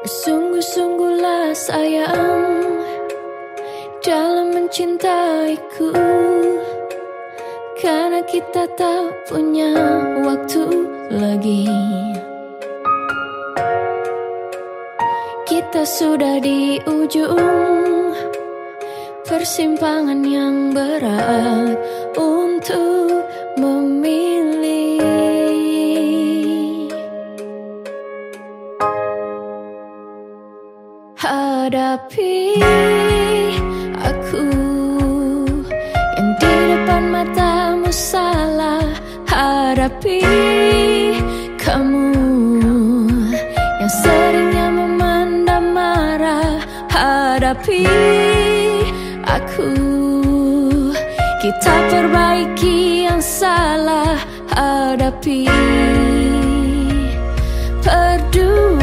Sungguh-sungguhlah sayang Dalam mencintaiku. Karena kita tak punya waktu lagi. Kita sudah di ujung Persimpangan yang berat. Hadapi aku. Yang di depan matamu salah Hadapi kamu. Yang seringnya memandang marah Hadapi aku. Kita perbaiki yang salah Hadapi. Perdagangan